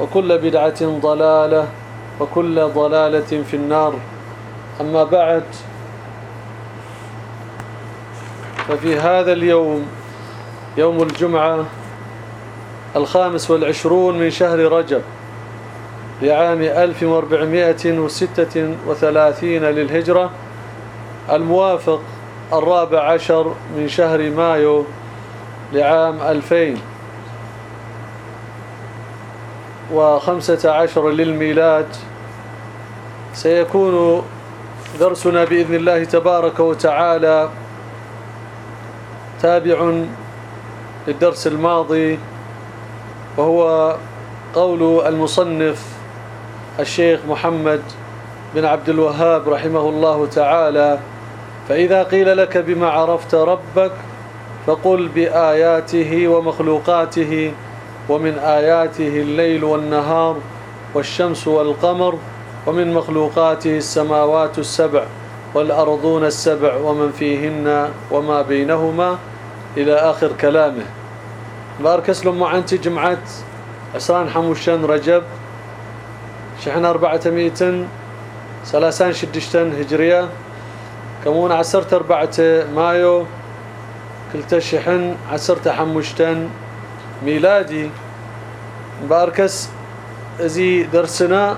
وكل بدعة ضلالة وكل ضلالة في النار. أما بعد ففي هذا اليوم يوم الجمعة الخامس والعشرون من شهر رجب لعام 1436 للهجرة الموافق الرابع عشر من شهر مايو لعام 2000 وخمسة عشر للميلاد. سيكون درسنا بإذن الله تبارك وتعالى تابع للدرس الماضي وهو قول المصنف الشيخ محمد بن عبد الوهاب رحمه الله تعالى فإذا قيل لك بما عرفت ربك فقل بآياته ومخلوقاته ومن آياته الليل والنهار والشمس والقمر ومن مخلوقاته السماوات السبع والأرضون السبع ومن فيهن وما بينهما إلى آخر كلامه. بارك أسلم معنتي جمعة عسران حموشن رجب. شحن أربعة ميتن سلاسان شدشتن هجرية. كمون عسرت أربعة مايو. كلتا شحن عسرت حموشتن ميلادي. باركس أزي درسنا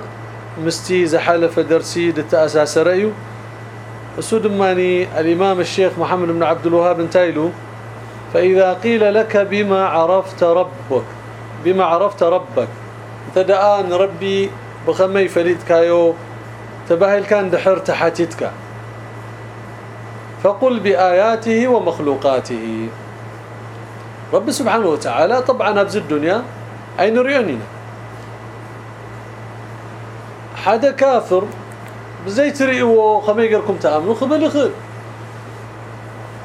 مستي زحلف درسي دتاساس رأيو. السودماني الإمام الشيخ محمد بن عبد الوهاب انتايلو. فإذا قيل لك بما عرفت ربك بما عرفت ربك تدعان ربي بخمي فريد كايو تباهل كان دحر تحاتيتك. فقل بآياته ومخلوقاته. رب سبحانه وتعالى طبعا ابز الدنيا أين ريونينا حدا كافر بزي تريو خميقركم تأمنوا خبل خير.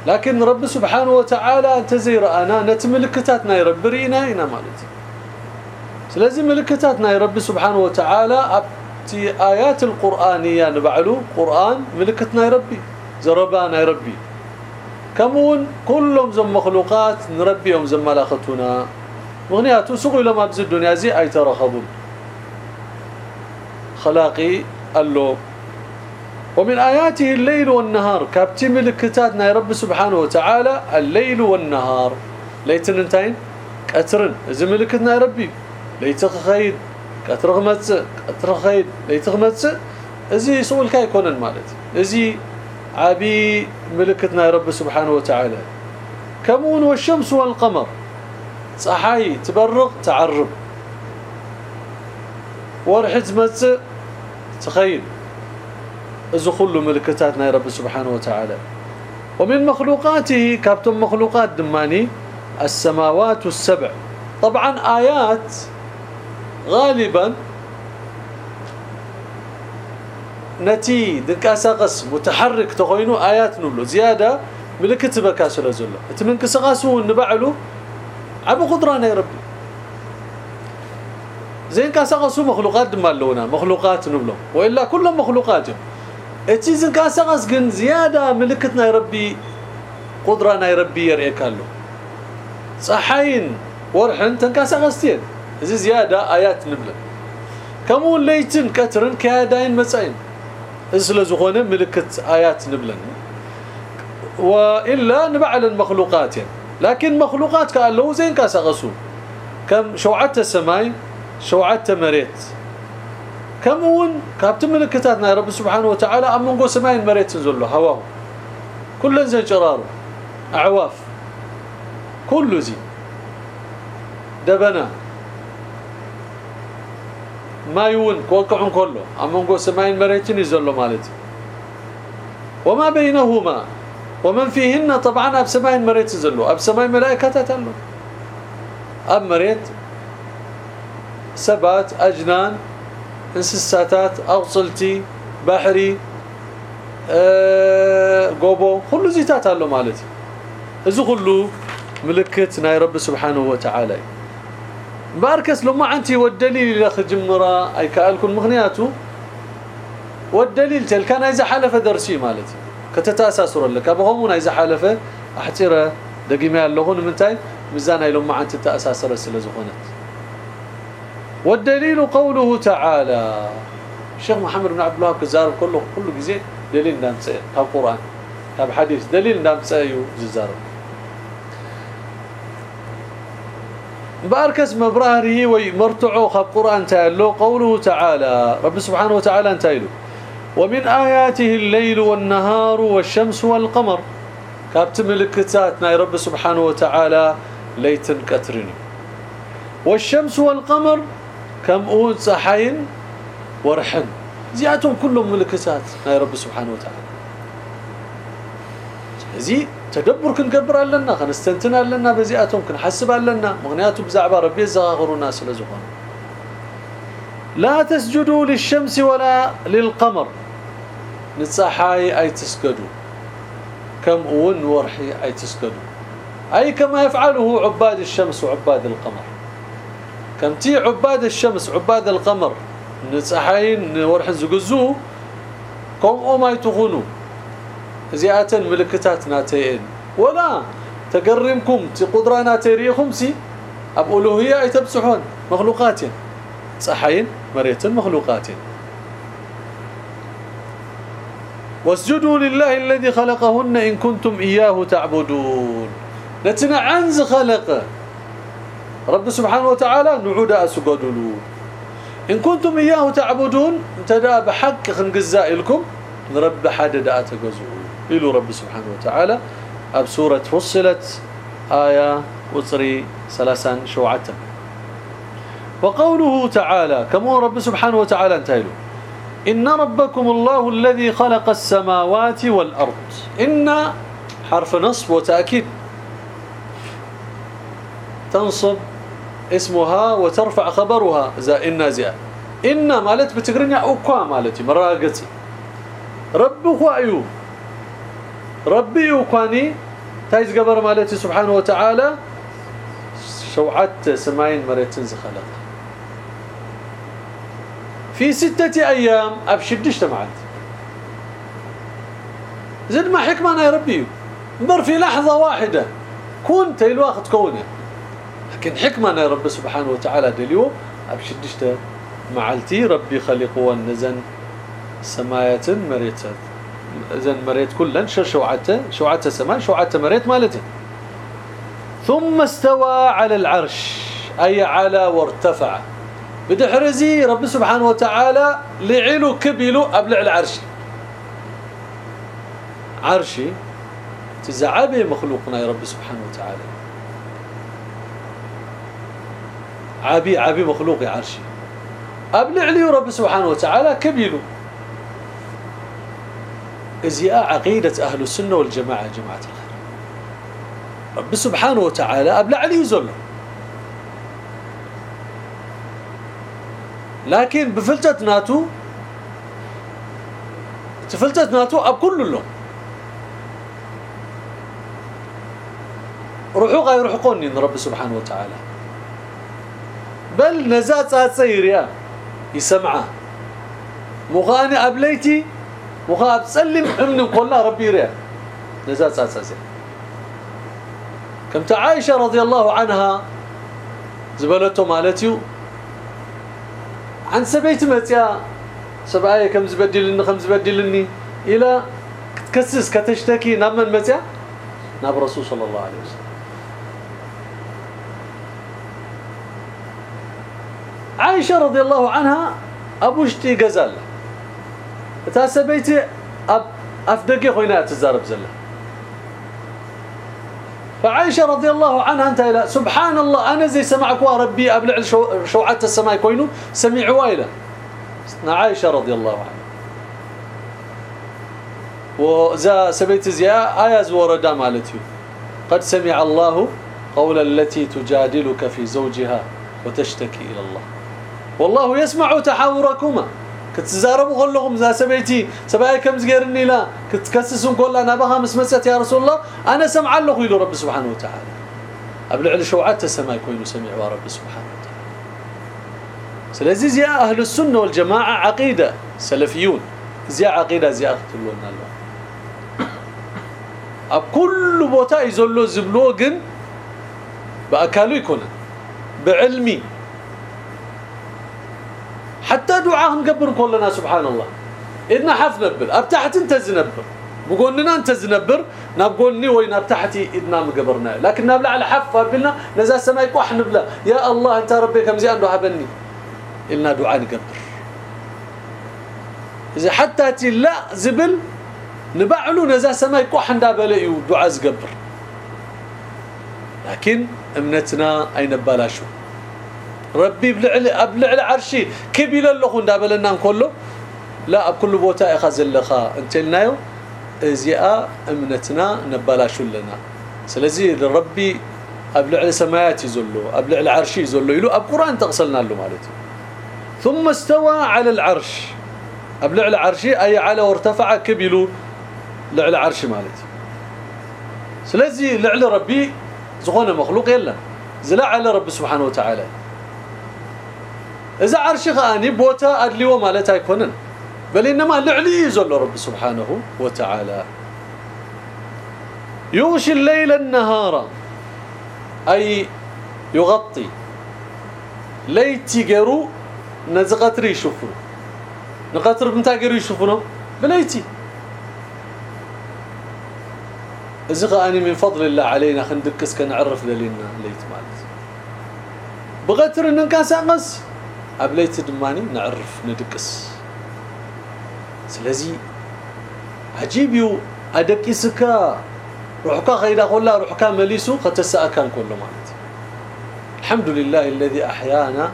لكن رب سبحانه وتعالى تزير انا نتملكتاتنا يرب رينا هنا مالتي. سلازم ملكتاتنا يا رب سبحانه وتعالى أبتي آيات القرانيه نبعلو قرآن ملكتنا يا ربي. زربانا يا ربي. كمون كلهم زم مخلوقات نربيهم زم ملاختنا مغنياتو سوق لما بز الدنيا زي أي ترخبون. خلاقي قال ومن آياته الليل والنهار. كابتي ملكتاتنا يا رب سبحانه وتعالى الليل والنهار. ليتننتين قترن إذا ملكتنا يا ربي. ليتخ خيد قتر خيد مص ازي سؤال كاي كونن مالتي ازي عبي ملكتنا يا رب سبحانه وتعالى. كمون والشمس والقمر. صحاي تبرق تعرب ورحت مص تخيل اذا كل ملكتاتنا يا رب سبحانه وتعالى ومن مخلوقاته كابتم مخلوقات دماني السماوات السبع طبعا آيات غالبا نتي دنكاسقس متحرك تخوينو آيات نبلو زيادة ملكت بكا سلازله اتمنكسقاسو نبعلو. عبو قدرانا يا ربي. زين كاسقسو مخلوقات دمالونا. مخلوقات نبلو وإلا كلهم مخلوقات. اتي زين كاسقس جن زيادة ملكتنا يا ربي قدره ناي ربي يرئك له صحين ورحن تنكاسقستين زي زيادة آيات نبل كمون ليتن كترن كيادين مساين. اسل زغونه ملكت آيات نبلن. وإلا نبعل المخلوقات. لكن مخلوقات قالوا زين كاسقسو كم شوعته سماي شوعته مريت. كمون كابت ملكتاتنا رب سبحانه وتعالى أم منغو سماي مريت زلو هواه كل زين جرار أعواف. كل زي دبنا. ما يون كوقعون كله. ام منغو سماي مريتين يزلو مالتي. وما بينهما. ومن فيهن طبعا أب سماي مريت زلو أب سماي ملائكة تتلو. أب مريت سبات أجنان انسساتات اوصلتي بحري غوبو كل زيتات له مالتي. اذا كله ملكت ناي رب سبحانه وتعالى. باركس لما انت والدليل لخ جمرا أي كالكم مغنياتو والدليل تل كان إذا حلف درسي مالتي. كتتاساسر لك. ابهم إذا حلف احتره دقيمة لهون منتاي ميزان لما انت تاساسر سلازخونت والدليل قوله تعالى. الشيخ محمد بن عبد الله كزار كله كله جزء. دليل نامسه القران كاب حديث. دليل نامسه يو باركس مبراري ومرتعو خب قرآن تألو قوله تعالى رب سبحانه وتعالى انتايلو ومن آياته الليل والنهار والشمس والقمر. كابت ملكتاتنا رب سبحانه وتعالى ليتن كترني والشمس والقمر كم اون صحين ورحن زياتهم كلهم ملكتات يا رب سبحانه وتعالى. زي تدبر كنقبر لنا خنستنتنا لنا بزياتهم كنحسب لنا مغنياتهم بزعبه ربي يزغروا الناس لزخون لا تسجدوا للشمس ولا للقمر. نتصحاي أي تسجدوا. كم أون ورحي أي تسجدوا. أي كما يفعله عباد الشمس وعباد القمر. كم تي عباد الشمس عباد القمر نصحين ورح زغزو كم أو ما يتخونوا زياتن ملكتات ناتين ولا تقرمكم تي قدرانا تريخم سي اب الوهيه اي تبصحون مخلوقات صحين مريتن مخلوقات واسجدوا لله الذي خلقهن إن كنتم إياه تعبدون. نتنا عنز خلقه رب سبحانه وتعالى نعود اسجدوا إن كنتم إياه تعبدون تدا بحق خنجزاء لكم رب حد دا إلى رب سبحانه وتعالى. أب سورة فصلت آية وصري ثلاثا شوعة. وقوله تعالى كما رب سبحانه وتعالى انتهلوا إن ربكم الله الذي خلق السماوات والأرض. إن حرف نصب وتأكيد. تنصب اسمها وترفع خبرها زائن نازئه إن مالت بتقرنيا اوكا مالتي مراقتي رب ايو ربي وكاني تايز قبر مالتي سبحانه وتعالى شوعت سماين مريتن خلق في ستة أيام ابشدش تمعت. زد ما حكمة يا ربي. مر في لحظة واحدة. كنت الوقت كونه. لكن حكمة يا رب سبحانه وتعالى دليو ابشدشته معلتي ربي خلق ونزن سمايات مريت اذن مريت كلن شوعته شوعته سماء شوعته مريت مالته ثم استوى على العرش أي على وارتفع. بدحرزي رب سبحانه وتعالى لعلو كبلو أبلع العرش. عرشي تزعبي مخلوقنا يا رب سبحانه وتعالى. عابي عابي مخلوق عرشي. أبلع لي رب سبحانه وتعالى كبيلو. ازياء عقيدة أهل السنة والجماعة جماعة الخير. رب سبحانه وتعالى أبلع لي يزل لكن بفلتت ناتو تفلتت ناتو أب كل له روحوا غير حقوني رب سبحانه وتعالى. بل نزات تصير يا يسمعه مغاني ابليتي مغاب تسلم امن كلها ربي ريا نزات تصير كم عائشة رضي الله عنها زبلته مالتيو. عن سبيت متيا سبعايه كم زبدلني خمس زبدلني. إلى تكسس كتشتكي نام من متيا ناب رسول صلى الله عليه وسلم. عائشة رضي الله عنها ابوشتي تاسبيتي اب افدقي خوينا تزارب زله فعائشه رضي الله عنها انت إلى سبحان الله أنا زي سمعك وربي ابلع شوعه السماء كوينو سميع وايله عائشه رضي الله عنها وذا سبيت زيا اياز وردا مالتي قد سمع الله قول التي تجادلك في زوجها وتشتكي إلى الله والله يسمع تحاوركما كتزاربوا كلهم ذا سبيتي سباي كم زغيرني لا كتكسسون كل أنا بها مسمسات يا رسول الله. أنا سمع له يقول رب سبحانه وتعالى. قبل على السماء يكون سمع رب سبحانه وتعالى. سلازي زي أهل السنة والجماعة عقيدة سلفيون. زي عقيدة زي اختلون الله كل بوتا يزلو زبلو جن بأكالو يكون. بعلمي. حتى دعاء نقبر كلنا سبحان الله إدنا حف نبر أبتحت أنت زنبر بقولنا أنت زنبر نبقولني وين ابتحتي إدنا مقبرنا لكن نبلع على حف قبلنا نزال السماء يكوح نبلا يا الله أنت ربي كم زي عنده هبني إلنا دعاء نقبر. إذا حتى تي لا زبل نبعلو نزال السماء يكوح ندابلي دعاء زقبر. لكن أمنتنا أين بلاشو ربي بلعل ابلعل عرشي كبيل له اندابلنا كله لا كل بوتا يخزلخا انت لنايو ازياء امنتنا نبلاش لنا سلازي ربي ابلعل سمايات يزلو ابلعل عرشي يزلو يلو القران تغسلنا له مالتي ثم استوى على العرش ابلعل عرشي اي على وارتفع كبيلو لعل عرش مالتي سلازي لعل ربي زغونه مخلوق يلا زلا على رب سبحانه وتعالى اذا عرش غاني بوتا ادليو مالتا يكونن بل انما لعلي يزل رب سبحانه وتعالى يغشي الليل النهار اي يغطي ليتي جرو نزقتري يشوفوا نقطر بنتا جرو يشوفوا بليتي اذا اني من فضل الله علينا خندكس كنعرف دليلنا ليت مالت بغتر ان كان سانقص ابليت دماني نعرف ندقس سلازي عجيبيو ادقيسكا روحك خيدا كلها روحك مليسو كان كله مالت الحمد لله الذي أحيانا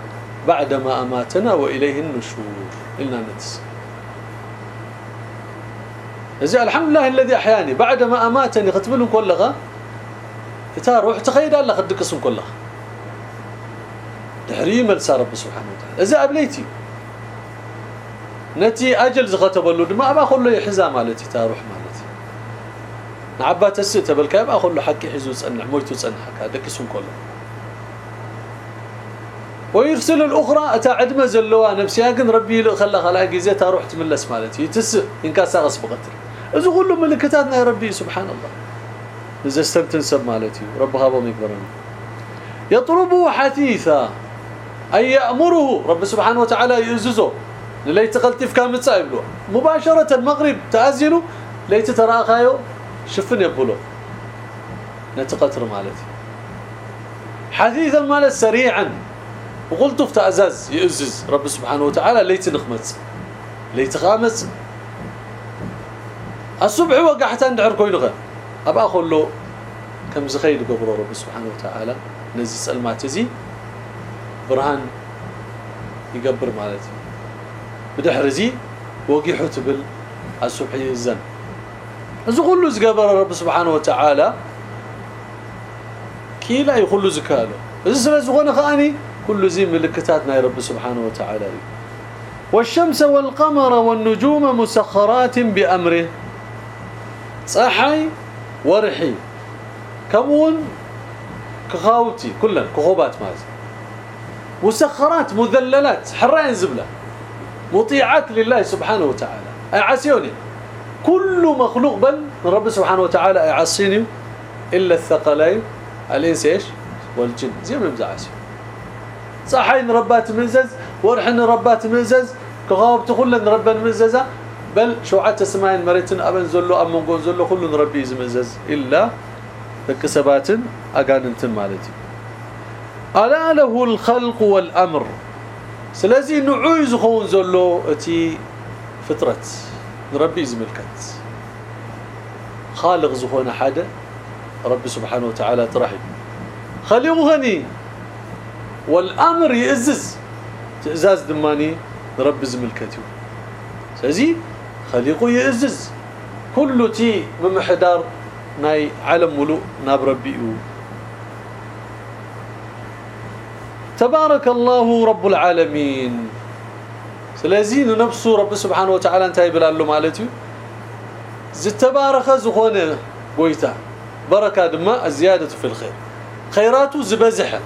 بعدما اماتنا واليه النشور إلنا نتس إذا الحمد لله الذي احياني بعدما اماتني كتبلهم كلها تا روح تخيل الله قدكسهم كلها تحريم لسا رب سبحانه وتعالى. إذا أبليتي. نتي أجل زغتبلو دما أبا كله يحزا مالتي تروح مالتي. نعبا تس تبلك أبا كله حق يحزو صنع مويتو صنع دكسون كله. ويرسل الأخرى اتى عدمه زلوا نفسها كن ربي خلى خلا غيزه تروح تملس مالتي. تس انكاسا غصب قتل إذا كله ملكتاتنا يا ربي سبحان الله. إذا استمتنسب مالتي رب هذا مكبرنا يطلبه حثيثا. أي يأمره. رب سبحانه وتعالى يؤززه ليت قلتف كامل يبلو. مباشرة المغرب تأذنوا ليت تراخايو شفن يبلو. نتقتر مالتي. حديثا مال سريعا. وقلت في تأزاز. يؤزز رب سبحانه وتعالى ليت نخمت. ليت خامس الصبح وقع حتى ندعر كوينغا أبا له كم زخيل قبر رب سبحانه وتعالى؟ نزل الماتزي برهان يقبر مالتي بدحرزي وقيحو تبل الصبح يزن اذا كله زقبر رب سبحانه وتعالى كي لا يقول زكاله اذا سلازغون خاني كل زي ملكتاتنا يا رب سبحانه وتعالى والشمس والقمر والنجوم مسخرات بأمره صحي ورحي كمون كخاوتي كلن كخوبات مازن مسخرات مذللات حرين زبلة. مطيعات لله سبحانه وتعالى. اعسيوني كل مخلوق بل رب سبحانه وتعالى اعصيني إلا الثقلين. الإنس إيش؟ والجن. زي ما بزعس صحين ربات مزز ورحن ربات مزز. كغابت كلن ربن مززة. بل شوعة سماين مريتن أبن زلو أمن قون زلو كل ربي يزمزز. إلا تكسبات أقاننتن مالتي. ألا له الخلق والأمر. سلازي نعوي زخون زلو أتي فطرة ربي يزملكت خالق زخون حدا ربي سبحانه وتعالى ترحب خليه غني. والأمر يأزز. تأزاز دماني. ربي زملكتيو سلازي خليقو يأزز. كل تي ممحدار ناي علم ملوء ناب ربيئو تبارك الله رب العالمين. سلازين نفسه رب سبحانه وتعالى انتهي بلالو مالتي زتبارك زخونه بويتا بركه دما الزياده في الخير خيراته زبزحه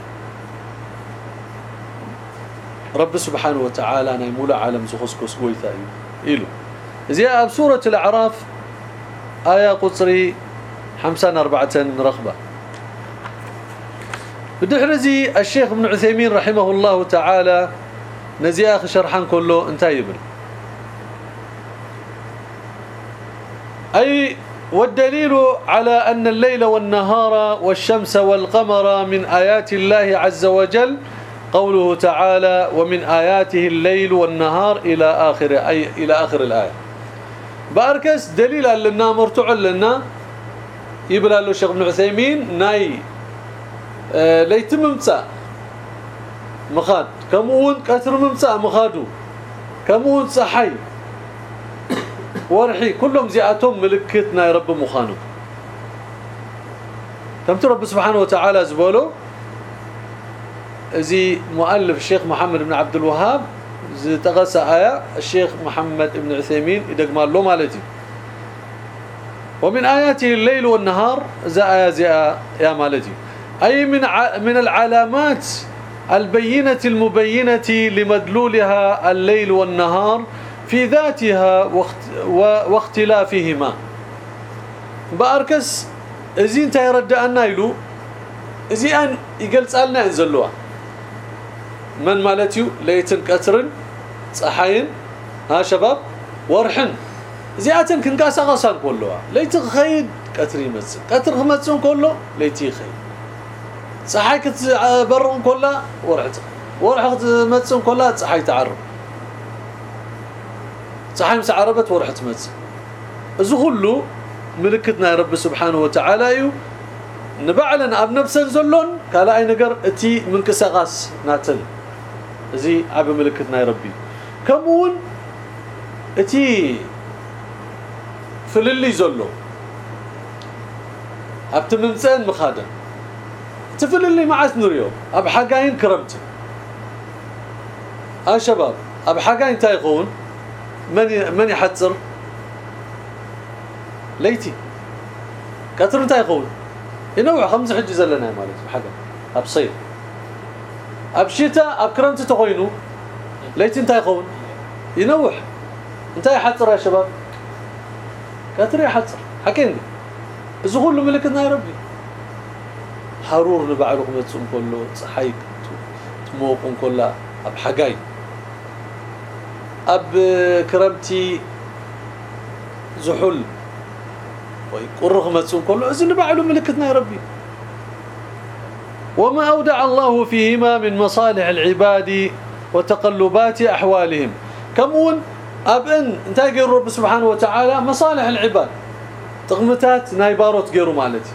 رب سبحانه وتعالى ناي مولا عالم زخسكس بويتا إلو زي اب سوره الاعراف إيه قصري 54 رغبه بدحرزي الشيخ ابن عثيمين رحمه الله تعالى نزي آخ شرحان كله انتهى يبل؟ أي والدليل على أن الليل والنهار والشمس والقمر من آيات الله عز وجل قوله تعالى ومن آياته الليل والنهار إلى آخر أي إلى آخر الآية. بأركس دليل لنا مرتع لنا يبلا له الشيخ ابن عثيمين ناي ليتم ممسا مخاد كمون كثر ممسا مخادو كمون صحي ورحي كلهم زياتهم ملكتنا يا رب مخانو كم رب سبحانه وتعالى زبولو زي مؤلف الشيخ محمد بن عبد الوهاب تغسى آية الشيخ محمد بن عثيمين يدقمال له مالتي ومن آياته الليل والنهار زي آية زي آية يا مالتي أي من من العلامات البينة المبينة لمدلولها الليل والنهار في ذاتها واختلافهما. بأركس ازين تا يرد أن يلو ازي أن يقلص لنا ينزلوا من مالتيو؟ ليتن قترن صحاين ها شباب؟ ورحن. زياتن كنقاسقسان كله ليت خيد قتر يمص قتر خمصن كله ليتي خيد صحاي كتبرون كله ورحت ورحت مصن كله صحاي تعرب صحاي مس عربت ورحت مص ازو كله ملكتنا يا رب سبحانه وتعالى يو نبعلن اب نفسن زلون قال اي نجر اتي منكسقاس ناتل زي اب ملكتنا يا ربي كمون اتي فللي زلو ابت ممسان مخادم تفللي معاس نوريو أب حقاين كرمت. آه شباب أب حقاين تايقون من من يحصر ليتي. كثر تايقون ينوع خمس حج زلنا مالك حقا. أب صيف أب شتاء أب كرمت تقوينو ليتي انت يقون ينوح انت يحصر يا شباب. كثر يحصر حكيني اذا كله ملكنا يا ربي. حرور نبعلكم تصوم كله صحيك تموقون كلها أب حقاي. أب كرمتي زحل. ويقرغ متصوم كله اذا نبعلوا ملكتنا يا ربي. وما أودع الله فيهما من مصالح العباد وتقلبات أحوالهم. كمون ابن انت غير رب سبحانه وتعالى مصالح العباد. تغمتات نايباروت غيرو مالتي.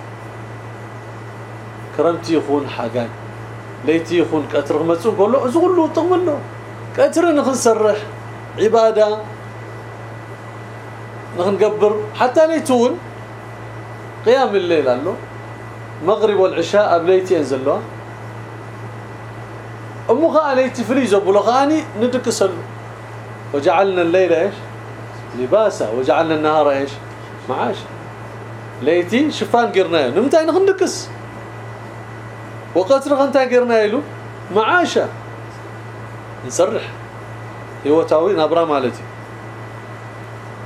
كرمتي يخون حاجان ليتي يخون كتر غمصو كله ازغلو تغملو كتر نخسرح عباده نغنقبر حتى ليتون قيام الليل قال مغرب والعشاء قبليتي ينزل له امو غاليتي فريزو بلغاني ندكسل وجعلنا الليل إيش لباسا وجعلنا النهار إيش معاشا ليتي شفان قرنا نمتى نخندكس وقتر غنتا قرنا له معاشا. نسرح هو تاويل نبرا مالتي.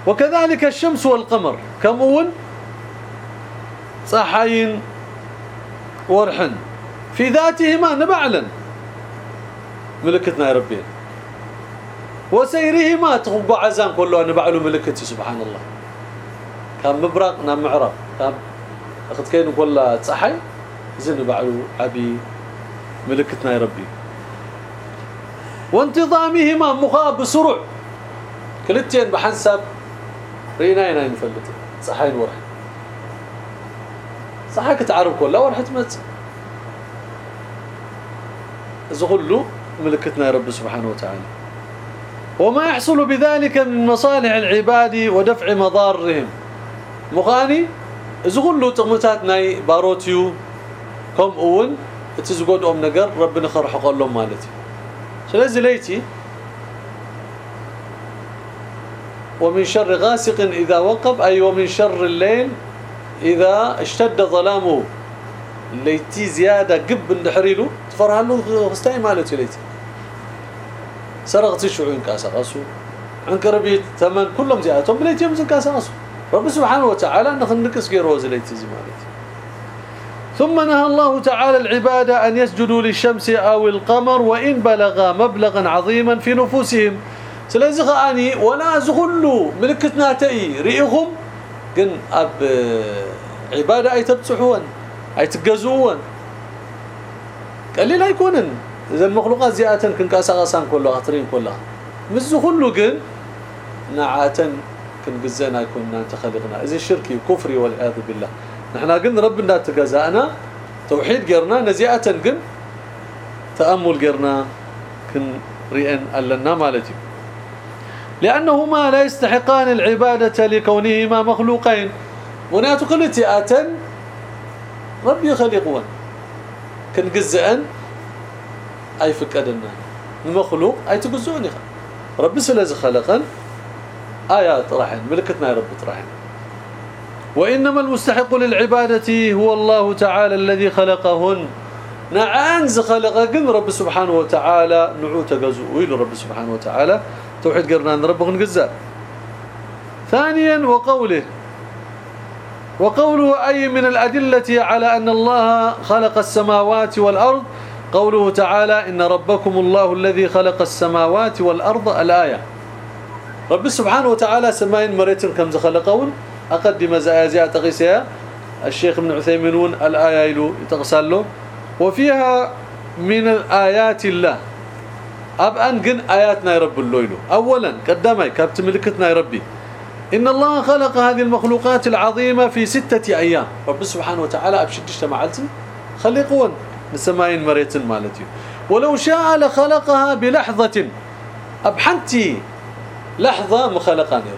وكذلك الشمس والقمر. كمون صحين ورحن. في ذاتهما نبعلن ملكتنا يا ربي. وسيرهما تغبى عزان كله نبعلو ملكتي سبحان الله. كان مبرق نام معرب كان أخذ كين كلها تصحي زين نبعلو عبي ملكتنا يا ربي. وانتظامهما مخاب بسرع. كلتين بحسب ريناينا نفلت صحين ورح صحك تعرف كله ورحت مت زغلو ملكتنا يا رب سبحانه وتعالى. وما يحصل بذلك من مصالح العباد ودفع مضارهم. مغاني زغلو تقمتات ناي باروتيو. كم اون تزغدهم نجر ربنا خرحق لهم مالتي سلازي ليتي ومن شر غاسق إذا وقب أي ومن شر الليل إذا اشتد ظلامه ليتي زيادة قب النحريلو تفرها له استعي مالتي ليتي سرقت شعون كاسا غاسو عنك ربي ثمن كلهم زيادتهم بليتي يمزن كاسا غاسو رب سبحانه وتعالى نخل نكس غير ليتي زي مالتي ثم نهى الله تعالى العبادة أن يسجدوا للشمس أو القمر وإن بلغا مبلغا عظيما في نفوسهم. سلازي خاني ولا زغلوا ملكتنا تأي رئيهم قن أب عبادة أي تبصحون أي لي لا يكونن إذا المخلوقات زيادة كن كاسا غسان كلها خطرين كلها مز كله قن كن قزنا يكون انت خلقنا إذا الشركي وكفري والعياذ بالله. نحن قلنا ربنا تجازأنا. توحيد قرنا نزيئة قن تأمل قرنا كن رئن ألنا مالتي. لأنهما لا يستحقان العبادة لكونهما مخلوقين. وناتو قلتي آتن ربي خلقون كن قزئن أي فكدنا المخلوق أي تقزوني ربي سلز خلقا آيات راحين ملكتنا يا رب راحين وإنما المستحق للعبادة هو الله تعالى الذي خلقهن. نعانز خلقهن رب سبحانه وتعالى نعوت قزوئل رب سبحانه وتعالى. توحيد قرنا ربك نقزا. ثانيا وقوله وقوله أي من الأدلة على أن الله خلق السماوات والأرض؟ قوله تعالى إن ربكم الله الذي خلق السماوات والأرض. الآية رب سبحانه وتعالى سماين مريتن كم خلقون أقدم زيات تغيسها الشيخ ابن عثيمين الآية له يتغسل له وفيها من الآيات الله. أب أنقن آياتنا يرب الليل أولا قدامي كابت ملكتنا يربي إن الله خلق هذه المخلوقات العظيمة في ستة أيام. رب سبحانه وتعالى أبشد اجتمعت خلقون نسماين مريت مالتي ولو شاء لخلقها بلحظة. أبحنتي لحظة مخلقاني.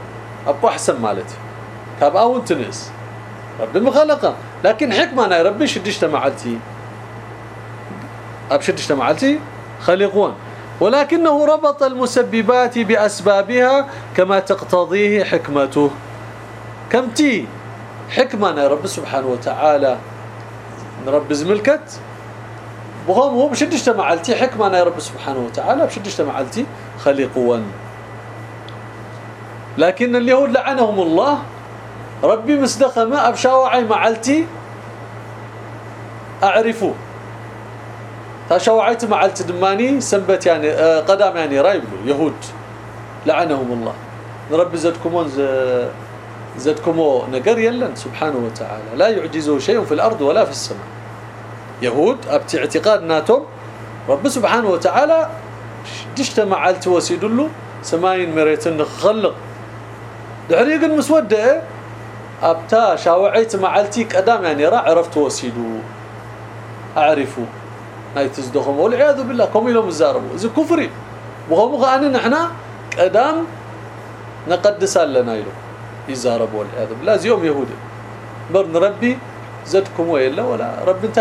أبو أحسن مالتي كاب أول تنس رب مخلقة لكن حكمة أنا ربي شد اجتمعتي. أبشد اجتمعتي؟ خلقون ولكنه ربط المسببات بأسبابها كما تقتضيه حكمته. كم تي؟ حكمة رب سبحانه وتعالى. رب زملكت. وهم هو بشد حكمة يا رب سبحانه وتعالى. بشد اجتمعتي. خلقوا لكن اليهود لعنهم الله. ربي مصدقه ابشاوعي معلتي اعرفه تشوعيت معلت دماني سنبت يعني آه، قدام يعني رايبلو يهود. لعنهم الله. رب زدكمون زدكمو نقر يلن سبحانه وتعالى. لا يعجزه شيء في الأرض ولا في السماء. يهود أبت اعتقاد ناتهم رب سبحانه وتعالى دشت معلت وسيدلو سماين مريتن خلق. دحريق المسودة أبتا شاوعيت معلتي قدام يعني را عرفت وسيدو. اعرفه ناي تزدخم. والعياذ بالله كم يلوم الزاربوا إذا كفري. وهم غانن إحنا قدام نقدس لنا يلو يزاربوا والعياذ بالله. يوم يهودي. برن ربي زدكم ويلا ولا رب انت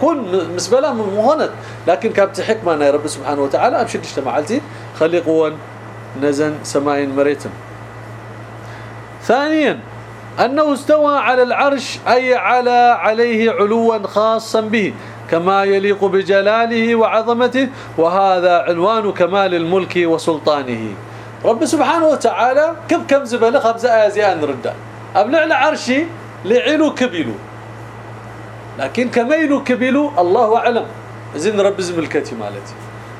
كون مسبلة مهند لكن كابت حكمة أنا رب سبحانه وتعالى. أبشد اجتماعتي خلي قوان نزن سماين مريتم. ثانيا أنه استوى على العرش أي على عليه علوا خاصا به كما يليق بجلاله وعظمته وهذا عنوان كمال الملك وسلطانه. رب سبحانه وتعالى كم كم زبل خمسة آيات نرد أبلع العرشي لعلو كبلو. لكن كمين كبلوا الله أعلم. زين رب زملكتي مالتي.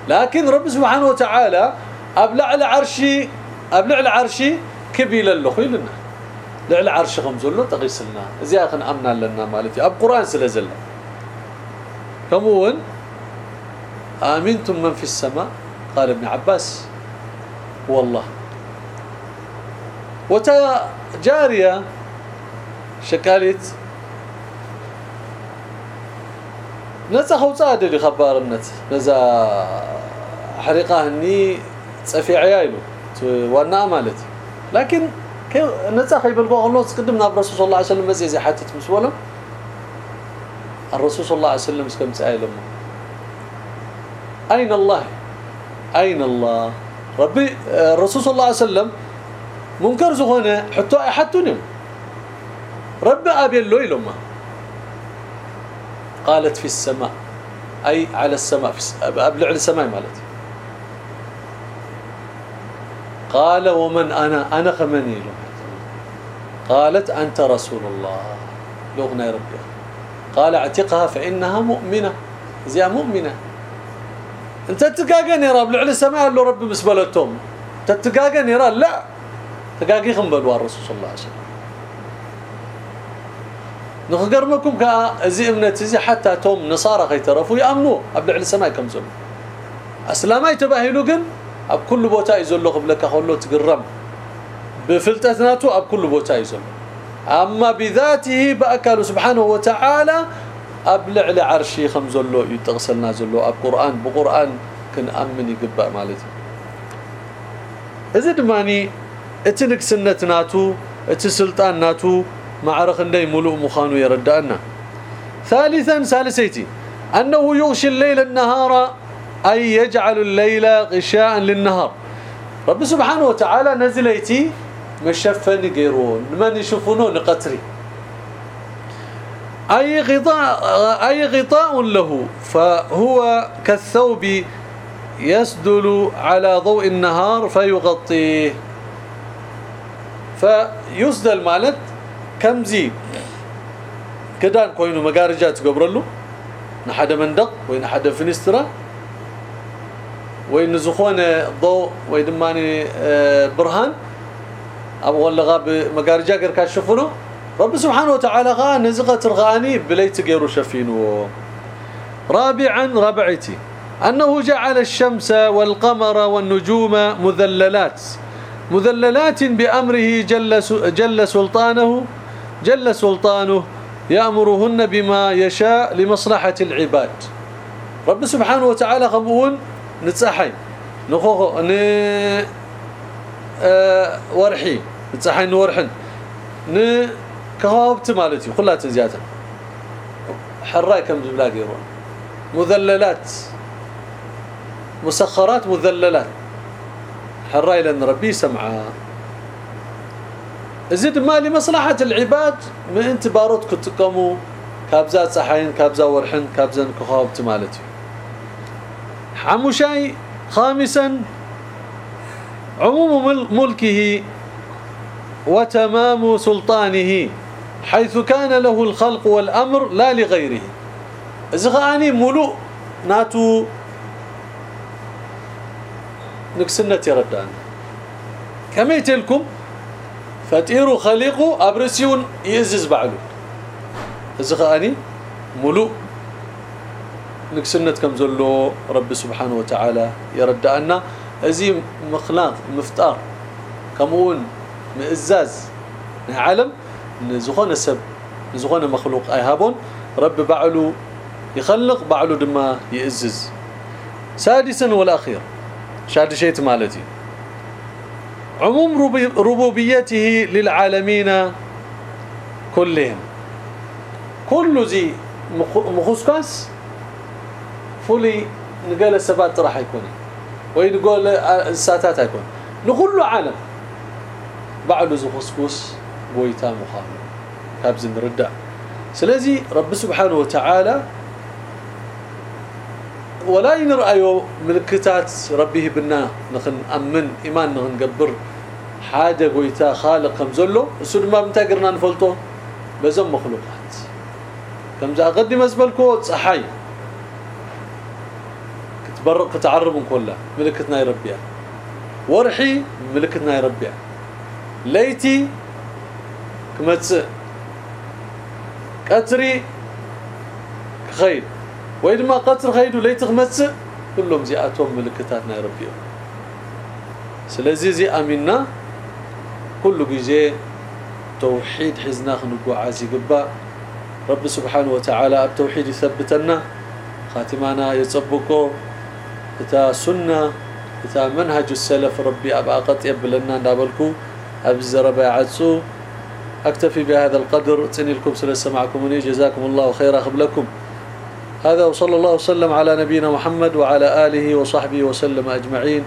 لكن رب سبحانه وتعالى أبلع العرشي أبلع العرشي كبيل اللخ لنا لعل عرش خمزلو تقيسلنا زي أخن أمنا لنا مالتي. أب قرآن سلازل كمون؟ آمنتم من في السماء؟ قال ابن عباس. والله. وتا جارية شكالت خوصا دلي خبارنت نزا حريقة هني صفيعيا يلو وأنا مالتي. لكن نتا خيبل بقولو قدمنا برسول صلى الله عليه وسلم بس زي حتت مسولم الرسول صلى الله عليه وسلم كم سائل أين الله؟ أين الله؟ ربي الرسول صلى الله عليه وسلم منكر زغونه حتى حتى ربي أبي له يلوما قالت في السماء أي على السماء في أبلع السماء مالتي. قال ومن أنا؟ أنا خمني له. قالت أنت رسول الله. لغنا ربي. قال اعتقها فإنها مؤمنة. زي مؤمنة. أنت تتقاقن يرى بلع السماء له ربي مسبلتهم. تتقاقن يرى لا. تقاقي خنبلوا الرسول صلى الله عليه وسلم. نخقرمكم كازي أمنت زي حتى توم نصارى خيترفوا يأمنوا. ابلع السماء كم زلوا. أسلاماي تباهلوا اب كل بوتا يزلوا قبلك خلو تقرم بفلتتناتو اب كل بوتا يزلوا اما بذاته باكل سبحانه وتعالى ابلع لعرشي خمزلو يتغسلنا زلو اب قران بقران كن امن يقبا مالتي اذا دماني اتنك سنتناتو اتسلطان ناتو معرخ ندي ملوء مخانو يردأنا ثالثا ثالثيتي أنه يغشي الليل النهار أي يجعل الليل غشاء للنهار. رب سبحانه وتعالى نزليتي مشفن غيرون من يشوفونه؟ نقتري. أي غطاء أي غطاء له فهو كالثوب يسدل على ضوء النهار فيغطيه. فيسدل مالت كمزي. كدان كوينو مغارجات تقبرلو نحد مندق وين حد فينسترا وين زخونه ضوء ويدماني برهان. أبو ولغا بمغارجا غير كاشفونو رب سبحانه وتعالى غا نزقه الغاني بليت غيرو شفينو رابعا ربعتي أنه جعل الشمس والقمر والنجوم مذللات. مذللات بأمره جل جل سلطانه جل سلطانه يأمرهن بما يشاء لمصلحة العباد. رب سبحانه وتعالى قبول نتصحي نخوخ ن ورحي نتصحي نورحن ن كهابت مالتي كلها زياده حراي كم بلاقي مذللات مسخرات مذللات حراي لأن ربي سمعها زد ما لمصلحه العباد من انت بارود كتقموا كابزات صحين كابزا ورحن كابزن كخابت مالتي حموشاي خامسا عموم ملكه وتمام سلطانه حيث كان له الخلق والأمر لا لغيره. زغاني ملوء ناتو نكسنة يردان. كما يتلكم فتيرو خليقو أبرسيون يزز بعلو. زخاني ملو نكسنت كم زلو رب سبحانه وتعالى يردأنا أزي مخلاق مفتار كمون مئزاز عالم نزخون سب نزخون مخلوق ايهابون رب بعلو يخلق بعلو دما يئزز. سادسا والأخير شاد شيء مالتي. عموم ربوبيته للعالمين كلهم. كل زي مخصكاس فولي نقال السبات راح يكون. وينقول الساتات يكون. لكل عالم. بعد زخصكوس بويتا مخامل كابز نردع سلازي رب سبحانه وتعالى ولا ينرأيو ملكتات ربه بنا نخن أمن إيمان نخن قبر. حاجة قويتا خالق خمزلو السود ما بنتاقرنا نفلطو بزم مخلوقات. كم جاء قدم اسبلكو صحي كتبرق كتعرب كلها ملكتنا يربيها ورحي ملكتنا يربيها ليتي كمتص قطري خير وإذا ما قطر خير وليت كمتص كلهم زياتهم ملكتاتنا يربيهم سلازي زي امنا كل جزء توحيد حزنا خنقعاز يقبا رب سبحانه وتعالى التوحيد يثبتنا. خاتمانا يصبقو تا سنة تا منهج السلف ربي أبا قط يبلنا نابلكو ابزرب يعصو أكتفي بهذا القدر تني لكم سمعكم جزاكم الله خيرا قبلكم. هذا وصلى الله وسلم على نبينا محمد وعلى آله وصحبه وسلم أجمعين.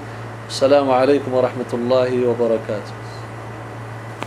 السلام عليكم ورحمة الله وبركاته.